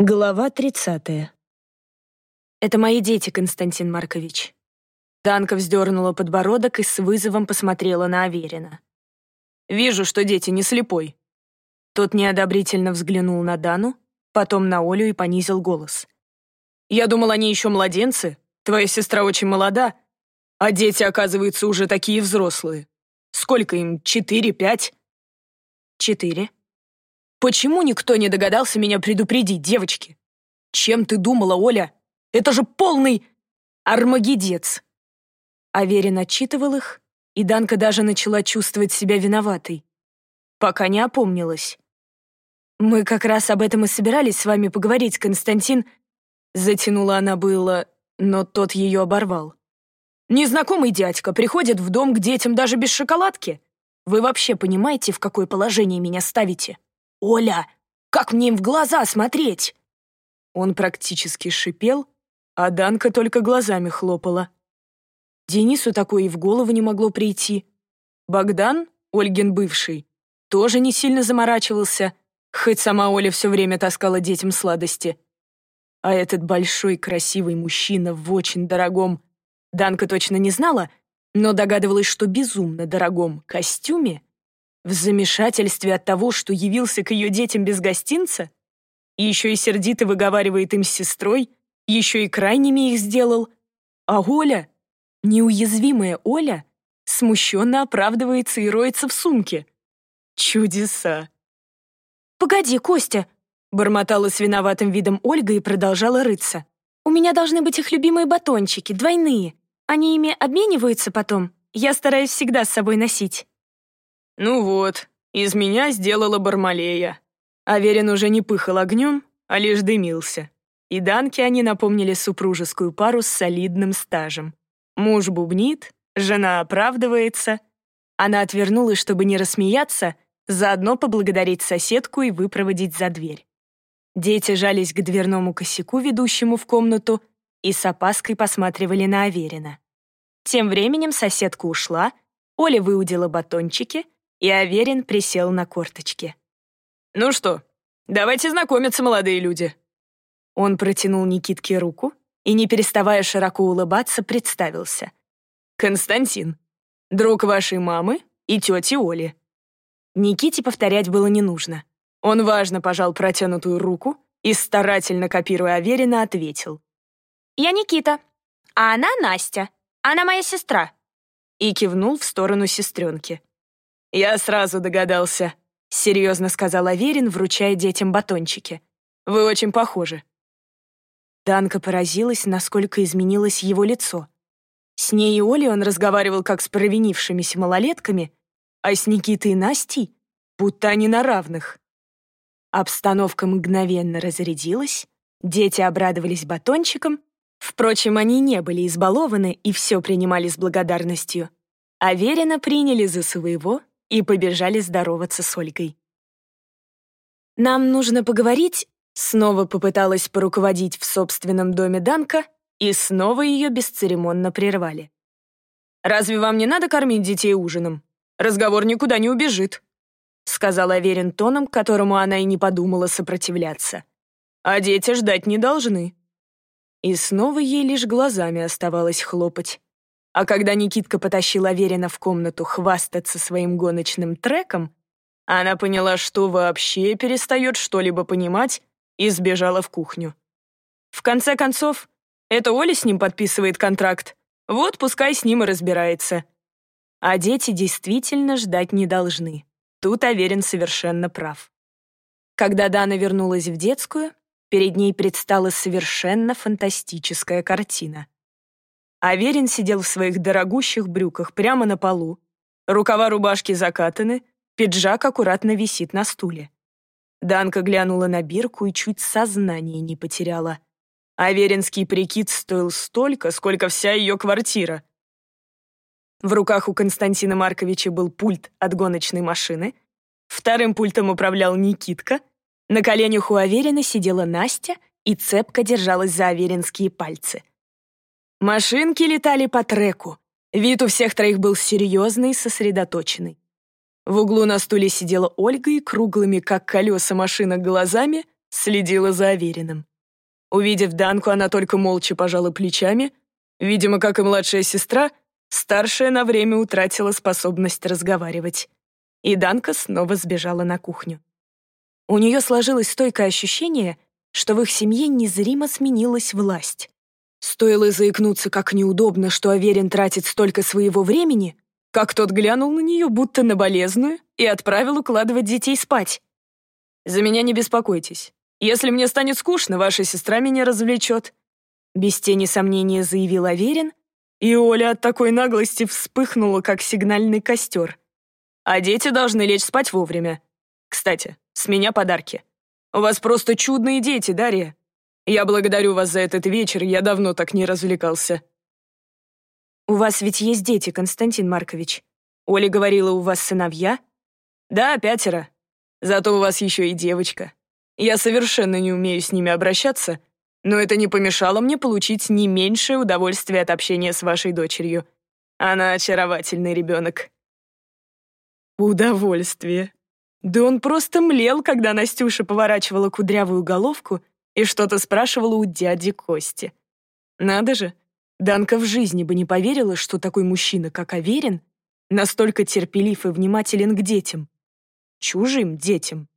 Глава 30. «Это мои дети, Константин Маркович». Данка вздернула подбородок и с вызовом посмотрела на Аверина. «Вижу, что дети не слепой». Тот неодобрительно взглянул на Дану, потом на Олю и понизил голос. «Я думал, они еще младенцы. Твоя сестра очень молода, а дети, оказывается, уже такие взрослые. Сколько им, четыре, пять?» «Четыре», Почему никто не догадался меня предупредить, девочки? Чем ты думала, Оля? Это же полный армагедец. Аверин отчитывал их, и Данка даже начала чувствовать себя виноватой. Пока не опомнилась. «Мы как раз об этом и собирались с вами поговорить, Константин...» Затянула она было, но тот ее оборвал. «Незнакомый дядька приходит в дом к детям даже без шоколадки. Вы вообще понимаете, в какое положение меня ставите?» «Оля, как мне им в глаза смотреть?» Он практически шипел, а Данка только глазами хлопала. Денису такое и в голову не могло прийти. Богдан, Ольгин бывший, тоже не сильно заморачивался, хоть сама Оля все время таскала детям сладости. А этот большой красивый мужчина в очень дорогом, Данка точно не знала, но догадывалась, что безумно дорогом костюме в замешательстве от того, что явился к ее детям без гостинца? И еще и сердито выговаривает им с сестрой, еще и крайними их сделал. А Оля, неуязвимая Оля, смущенно оправдывается и роется в сумке. Чудеса. «Погоди, Костя!» — бормотала с виноватым видом Ольга и продолжала рыться. «У меня должны быть их любимые батончики, двойные. Они ими обмениваются потом. Я стараюсь всегда с собой носить». Ну вот, из меня сделала Бармалея. Аверин уже не пыхал огнем, а лишь дымился. И Данке они напомнили супружескую пару с солидным стажем. Муж бубнит, жена оправдывается. Она отвернулась, чтобы не рассмеяться, заодно поблагодарить соседку и выпроводить за дверь. Дети жались к дверному косяку, ведущему в комнату, и с опаской посматривали на Аверина. Тем временем соседка ушла, Оля выудила батончики — и Аверин присел на корточки. «Ну что, давайте знакомиться, молодые люди». Он протянул Никитке руку и, не переставая широко улыбаться, представился. «Константин, друг вашей мамы и тети Оли». Никите повторять было не нужно. Он важно пожал протянутую руку и, старательно копируя Аверина, ответил. «Я Никита, а она Настя. Она моя сестра». И кивнул в сторону сестренки. «Я сразу догадался», — серьезно сказал Аверин, вручая детям батончики. «Вы очень похожи». Данка поразилась, насколько изменилось его лицо. С ней и Олей он разговаривал как с провинившимися малолетками, а с Никитой и Настей будто они на равных. Обстановка мгновенно разрядилась, дети обрадовались батончиком, впрочем, они не были избалованы и все принимали с благодарностью. Аверина приняли за своего и побежали здороваться с Ольгой. «Нам нужно поговорить», — снова попыталась поруководить в собственном доме Данка, и снова ее бесцеремонно прервали. «Разве вам не надо кормить детей ужином? Разговор никуда не убежит», — сказала Аверин тоном, которому она и не подумала сопротивляться. «А дети ждать не должны». И снова ей лишь глазами оставалось хлопать. А когда Никитка потащил Аверина в комнату хвастаться своим гоночным треком, она поняла, что вообще перестает что-либо понимать, и сбежала в кухню. В конце концов, это Оля с ним подписывает контракт, вот пускай с ним и разбирается. А дети действительно ждать не должны. Тут Аверин совершенно прав. Когда Дана вернулась в детскую, перед ней предстала совершенно фантастическая картина. Аверин сидел в своих дорогущих брюках прямо на полу. Рукава рубашки закатаны, пиджак аккуратно висит на стуле. Данка глянула на бирку и чуть сознание не потеряла. Аверинский прикид стоил столько, сколько вся ее квартира. В руках у Константина Марковича был пульт от гоночной машины, вторым пультом управлял Никитка, на коленях у Аверина сидела Настя и цепко держалась за аверинские пальцы. Машинки летали по треку. Вид у всех троих был серьезный сосредоточенный. В углу на стуле сидела Ольга и круглыми, как колеса машинок, глазами следила за Авериным. Увидев Данку, она только молча пожала плечами. Видимо, как и младшая сестра, старшая на время утратила способность разговаривать. И Данка снова сбежала на кухню. У нее сложилось стойкое ощущение, что в их семье незримо сменилась власть. Стоило заикнуться, как неудобно, что Аверин тратит столько своего времени, как тот глянул на нее, будто на болезную, и отправил укладывать детей спать. «За меня не беспокойтесь. Если мне станет скучно, ваша сестра меня развлечет», без тени сомнения заявил Аверин, и Оля от такой наглости вспыхнула, как сигнальный костер. «А дети должны лечь спать вовремя. Кстати, с меня подарки. У вас просто чудные дети, Дарья. Я благодарю вас за этот вечер, я давно так не развлекался». «У вас ведь есть дети, Константин Маркович. Оля говорила, у вас сыновья?» «Да, пятеро. Зато у вас еще и девочка. Я совершенно не умею с ними обращаться, но это не помешало мне получить не меньшее удовольствие от общения с вашей дочерью. Она очаровательный ребенок». «Удовольствие», да он просто млел, когда Настюша поворачивала кудрявую головку и что-то спрашивала у дяди Кости. Надо же, Данка в жизни бы не поверила, что такой мужчина, как Аверин, настолько терпелив и внимателен к детям. Чужим детям.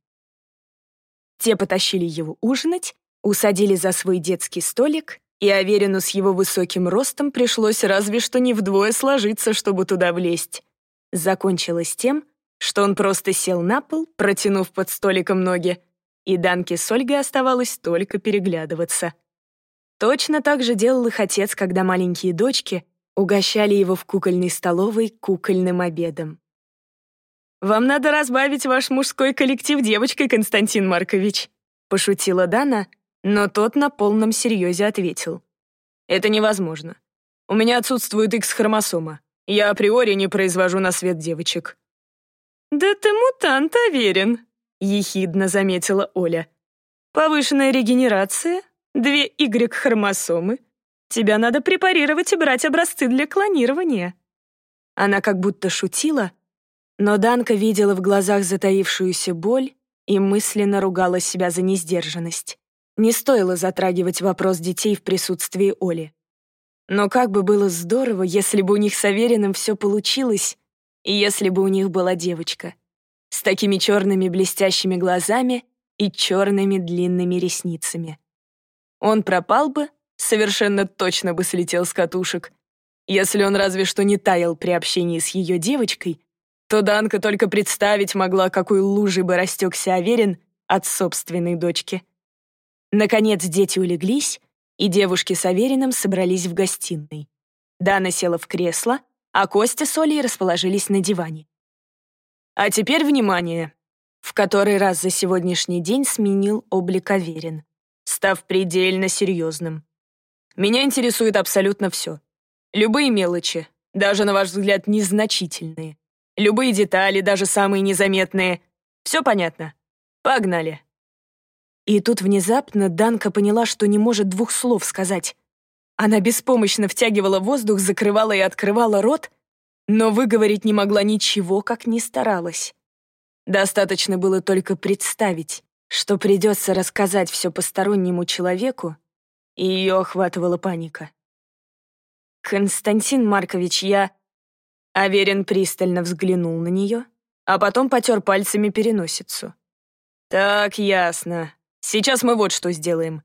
Те потащили его ужинать, усадили за свой детский столик, и Аверину с его высоким ростом пришлось разве что не вдвое сложиться, чтобы туда влезть. Закончилось тем, что он просто сел на пол, протянув под столиком ноги, и Данке с Ольгой оставалось только переглядываться. Точно так же делал их отец, когда маленькие дочки угощали его в кукольной столовой кукольным обедом. «Вам надо разбавить ваш мужской коллектив девочкой, Константин Маркович», пошутила Дана, но тот на полном серьезе ответил. «Это невозможно. У меня отсутствует X-хромосома. Я априори не произвожу на свет девочек». «Да ты мутант, уверен», — ехидно заметила Оля. «Повышенная регенерация, две Y-хромосомы. Тебя надо препарировать и брать образцы для клонирования». Она как будто шутила, но Данка видела в глазах затаившуюся боль и мысленно ругала себя за несдержанность. Не стоило затрагивать вопрос детей в присутствии Оли. Но как бы было здорово, если бы у них с Авериным все получилось, и если бы у них была девочка с такими черными блестящими глазами и черными длинными ресницами. Он пропал бы, совершенно точно бы слетел с катушек. Если он разве что не таял при общении с ее девочкой, то Данка только представить могла, какой лужей бы растекся Аверин от собственной дочки. Наконец дети улеглись, и девушки с Авериным собрались в гостиной. Дана села в кресло, а Костя с Олей расположились на диване. А теперь внимание. В который раз за сегодняшний день сменил облик Аверин, став предельно серьезным. Меня интересует абсолютно все. Любые мелочи, даже, на ваш взгляд, незначительные. Любые детали, даже самые незаметные. Все понятно? Погнали. И тут внезапно Данка поняла, что не может двух слов сказать. Она беспомощно втягивала воздух, закрывала и открывала рот, но выговорить не могла ничего, как ни старалась. Достаточно было только представить, что придется рассказать все постороннему человеку, и ее охватывала паника. «Константин Маркович, я...» Аверин пристально взглянул на нее, а потом потер пальцами переносицу. «Так, ясно. Сейчас мы вот что сделаем.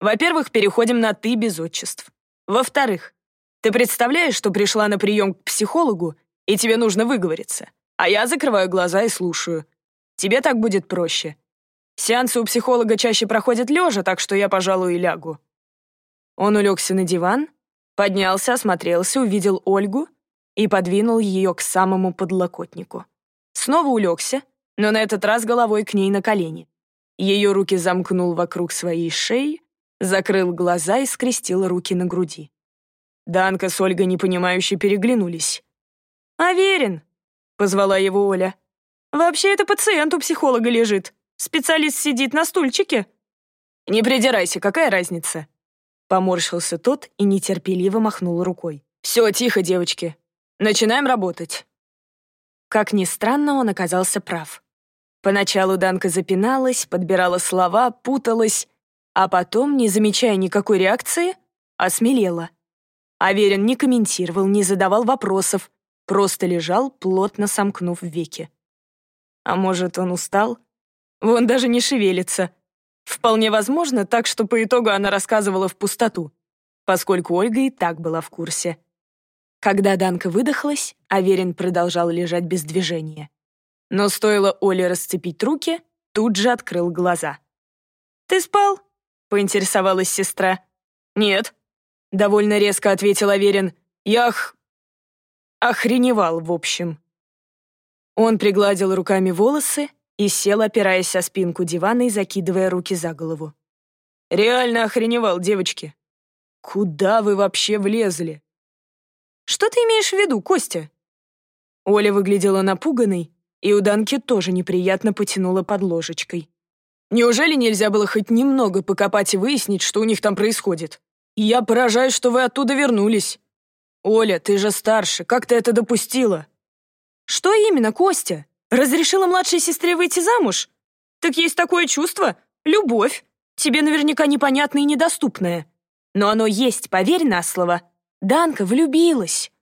Во-первых, переходим на «ты» без отчеств. Во-вторых, ты представляешь, что пришла на прием к психологу, и тебе нужно выговориться, а я закрываю глаза и слушаю. Тебе так будет проще. Сеансы у психолога чаще проходят лежа, так что я, пожалуй, и лягу». Он улегся на диван, поднялся, осмотрелся, увидел Ольгу и подвинул ее к самому подлокотнику. Снова улегся, но на этот раз головой к ней на колени. Ее руки замкнул вокруг своей шеи, закрыл глаза и скрестил руки на груди. Данка с Ольгой непонимающе переглянулись. «Аверин!» — позвала его Оля. «Вообще это пациент у психолога лежит. Специалист сидит на стульчике». «Не придирайся, какая разница?» Поморщился тот и нетерпеливо махнул рукой. «Все, тихо, девочки. Начинаем работать». Как ни странно, он оказался прав. Поначалу Данка запиналась, подбирала слова, путалась, а потом, не замечая никакой реакции, осмелела. Аверин не комментировал, не задавал вопросов, просто лежал, плотно сомкнув веки. А может, он устал? Вон даже не шевелится. Вполне возможно, так что по итогу она рассказывала в пустоту, поскольку Ольга и так была в курсе. Когда Данка выдохлась, Аверин продолжал лежать без движения. Но стоило Оле расцепить руки, тут же открыл глаза. «Ты спал?» — поинтересовалась сестра. «Нет», — довольно резко ответил Аверин. «Я х... охреневал, в общем». Он пригладил руками волосы и сел, опираясь о спинку дивана и закидывая руки за голову. «Реально охреневал, девочки. Куда вы вообще влезли?» «Что ты имеешь в виду, Костя?» Оля выглядела напуганной, и у Данки тоже неприятно потянула под ложечкой. «Неужели нельзя было хоть немного покопать и выяснить, что у них там происходит? И я поражаюсь, что вы оттуда вернулись. Оля, ты же старше, как ты это допустила?» «Что именно, Костя? Разрешила младшей сестре выйти замуж? Так есть такое чувство — любовь. Тебе наверняка непонятное и недоступное. Но оно есть, поверь на слово. Данка влюбилась».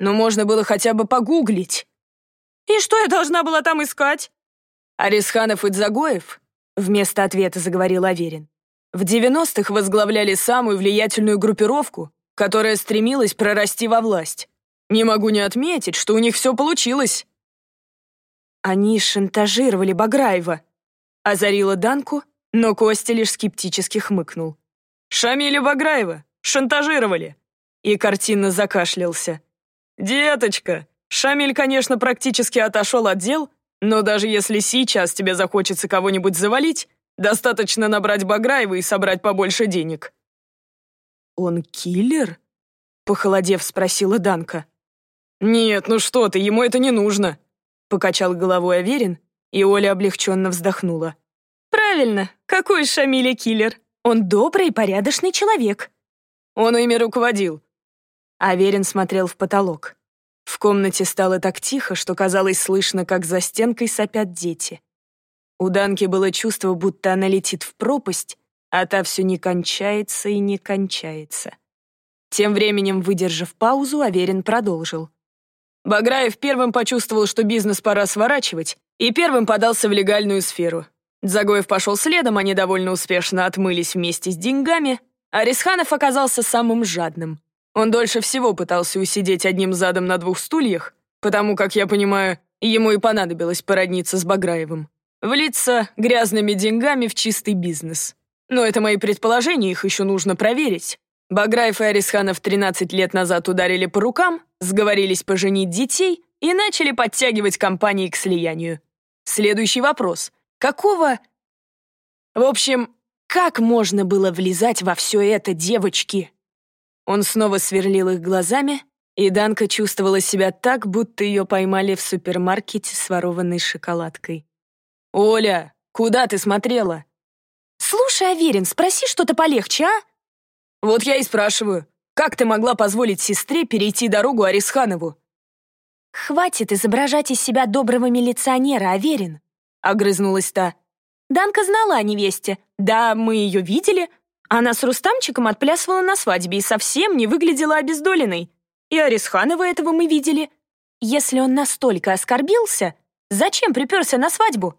«Но можно было хотя бы погуглить». «И что я должна была там искать?» «Арисханов и Дзагоев», — вместо ответа заговорил Аверин, «в 90-х возглавляли самую влиятельную группировку, которая стремилась прорасти во власть. Не могу не отметить, что у них все получилось». «Они шантажировали Баграева», — озарила Данку, но Костя лишь скептически хмыкнул. «Шамиля Баграева! Шантажировали!» И картинно закашлялся. «Деточка, Шамиль, конечно, практически отошел от дел, но даже если сейчас тебе захочется кого-нибудь завалить, достаточно набрать Баграева и собрать побольше денег». «Он киллер?» — похолодев спросила Данка. «Нет, ну что ты, ему это не нужно», — покачал головой Аверин, и Оля облегченно вздохнула. «Правильно, какой Шамиля киллер? Он добрый и порядочный человек». «Он ими руководил». Аверин смотрел в потолок. В комнате стало так тихо, что казалось слышно, как за стенкой сопят дети. У Данки было чувство, будто она летит в пропасть, а та все не кончается и не кончается. Тем временем, выдержав паузу, Аверин продолжил. Баграев первым почувствовал, что бизнес пора сворачивать, и первым подался в легальную сферу. Загоев пошел следом, они довольно успешно отмылись вместе с деньгами, а Рисханов оказался самым жадным. Он дольше всего пытался усидеть одним задом на двух стульях, потому, как я понимаю, ему и понадобилось породниться с Баграевым. Влиться грязными деньгами в чистый бизнес. Но это мои предположения, их еще нужно проверить. Баграев и Арисханов 13 лет назад ударили по рукам, сговорились поженить детей и начали подтягивать компании к слиянию. Следующий вопрос. Какого... В общем, как можно было влезать во все это, девочки? Он снова сверлил их глазами, и Данка чувствовала себя так, будто ее поймали в супермаркете с ворованной шоколадкой. «Оля, куда ты смотрела?» «Слушай, Аверин, спроси что-то полегче, а?» «Вот я и спрашиваю, как ты могла позволить сестре перейти дорогу Арисханову?» «Хватит изображать из себя доброго милиционера, Аверин», — огрызнулась та. «Данка знала о невесте. Да, мы ее видели, она с Рустамчиком отплясывала на свадьбе и совсем не выглядела обездоленной. И Арисханова этого мы видели. Если он настолько оскорбился, зачем приперся на свадьбу?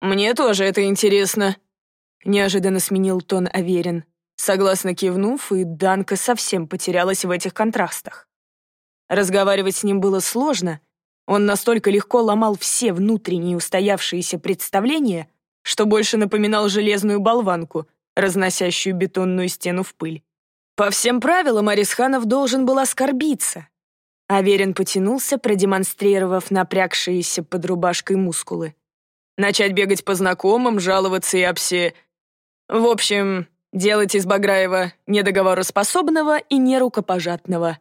«Мне тоже это интересно», — неожиданно сменил тон Аверин. Согласно кивнув, и Данка совсем потерялась в этих контрастах. Разговаривать с ним было сложно. Он настолько легко ломал все внутренние устоявшиеся представления, что больше напоминал железную болванку — разносящую бетонную стену в пыль. По всем правилам Арисханов должен был оскорбиться. Аверин потянулся, продемонстрировав напрягшиеся под рубашкой мускулы. Начать бегать по знакомым, жаловаться и обсе... В общем, делать из Баграева недоговороспособного и нерукопожатного.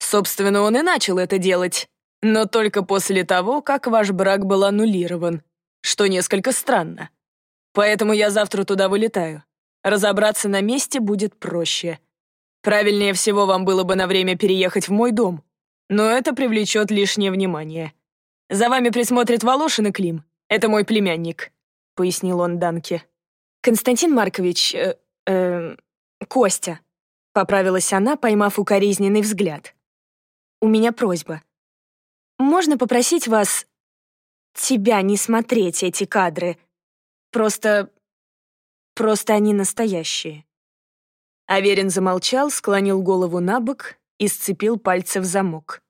Собственно, он и начал это делать, но только после того, как ваш брак был аннулирован, что несколько странно. Поэтому я завтра туда вылетаю. Разобраться на месте будет проще. Правильнее всего вам было бы на время переехать в мой дом, но это привлечет лишнее внимание. За вами присмотрит Волошин и Клим. Это мой племянник», — пояснил он Данке. «Константин Маркович... Э, э, Костя», — поправилась она, поймав укоризненный взгляд. «У меня просьба. Можно попросить вас тебя не смотреть эти кадры? Просто... просто они настоящие». Аверин замолчал, склонил голову на бок и сцепил пальцы в замок.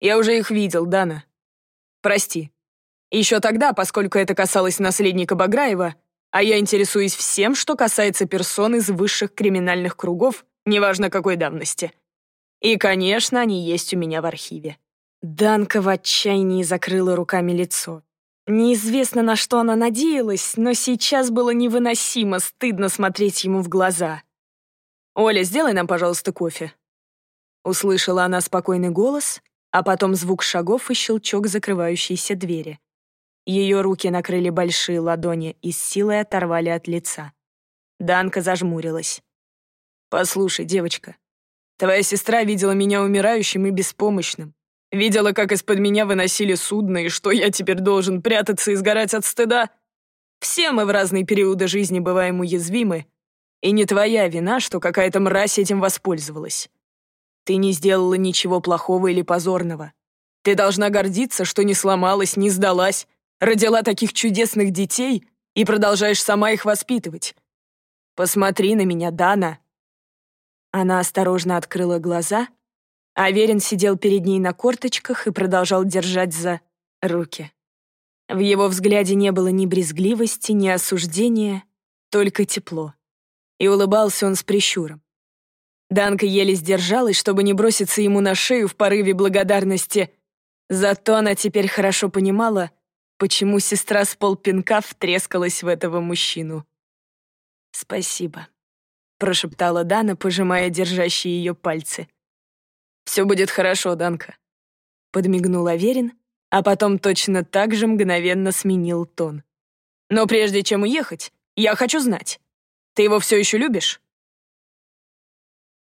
«Я уже их видел, Дана. Прости. Еще тогда, поскольку это касалось наследника Баграева, а я интересуюсь всем, что касается персон из высших криминальных кругов, неважно какой давности. И, конечно, они есть у меня в архиве. Данка в отчаянии закрыла руками лицо. Неизвестно, на что она надеялась, но сейчас было невыносимо стыдно смотреть ему в глаза. «Оля, сделай нам, пожалуйста, кофе». Услышала она спокойный голос, а потом звук шагов и щелчок закрывающейся двери. Ее руки накрыли большие ладони и с силой оторвали от лица. Данка зажмурилась. «Послушай, девочка, твоя сестра видела меня умирающим и беспомощным. Видела, как из-под меня выносили судно, и что я теперь должен прятаться и сгорать от стыда. Все мы в разные периоды жизни бываем уязвимы, и не твоя вина, что какая-то мразь этим воспользовалась. Ты не сделала ничего плохого или позорного. Ты должна гордиться, что не сломалась, не сдалась, родила таких чудесных детей и продолжаешь сама их воспитывать. Посмотри на меня, Дана». Она осторожно открыла глаза, а Верин сидел перед ней на корточках и продолжал держать за руки. В его взгляде не было ни брезгливости, ни осуждения, только тепло. И улыбался он с прищуром. Данка еле сдержалась, чтобы не броситься ему на шею в порыве благодарности. Зато она теперь хорошо понимала, почему сестра с полпинка втрескалась в этого мужчину. «Спасибо», — прошептала Дана, пожимая держащие ее пальцы. «Все будет хорошо, Данка», — подмигнул Аверин, а потом точно так же мгновенно сменил тон. «Но прежде чем уехать, я хочу знать, ты его все еще любишь?»